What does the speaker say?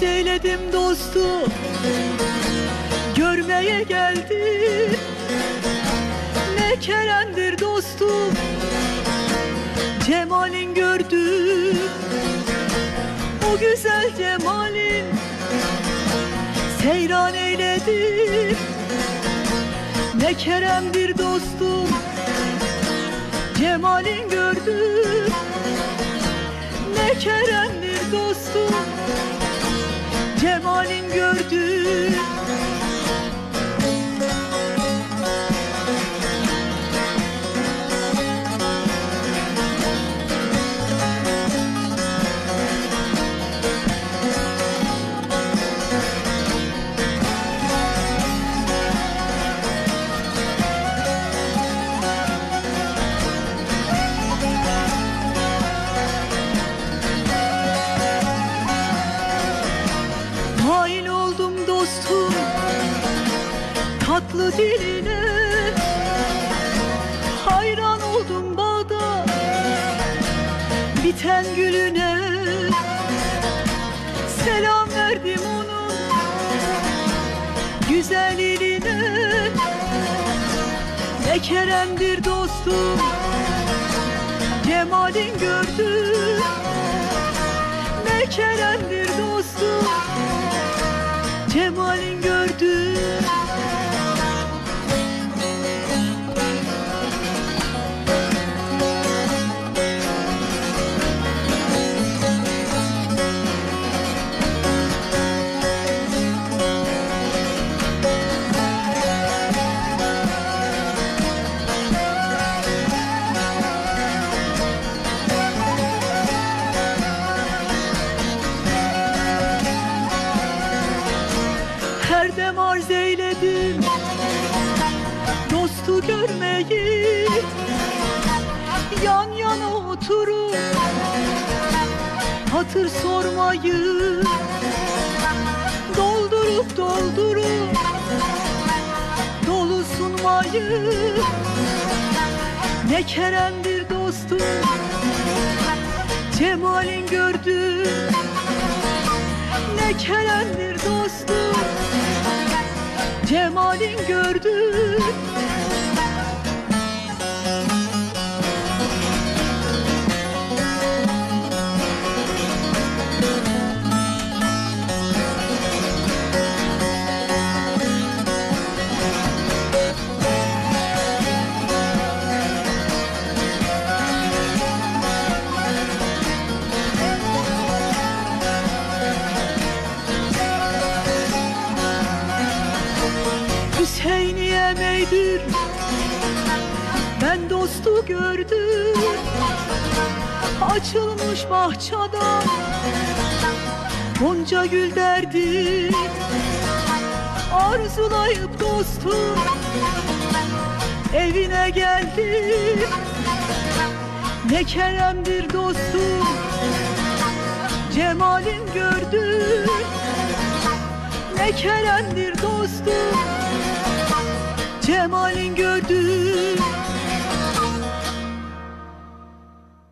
verdim dostu. Görmeye geldim Ne keremdir dostum Cemalin gördüm O güzel cemalin Seyran eyledim Ne keremdir dostum Cemalin gördüm Ne keremdir dostum Cemalin gördüm Tatlı diline. Hayran oldum bağda Biten gülüne. Selam verdim onun Güzel eline Ne keremdir dostum Cemalin gördüm Ne keremdir dostum Cemalin Her dem arz eyledim Dostu görmeyi Yan yana oturup Hatır sormayı Doldurup doldurup Dolu sunmayı Ne keremdir dostum. Cemalin gördüm ne keremdir dostum Cemalin gördüm Hüseyniye meydir Ben dostu gördüm. Açılmış bahçada Gonca gül derdi. Arzulayıp dostum Evine geldim. Ne keremdir dostum Cemalin gördüm Ne keremdir dostum Demo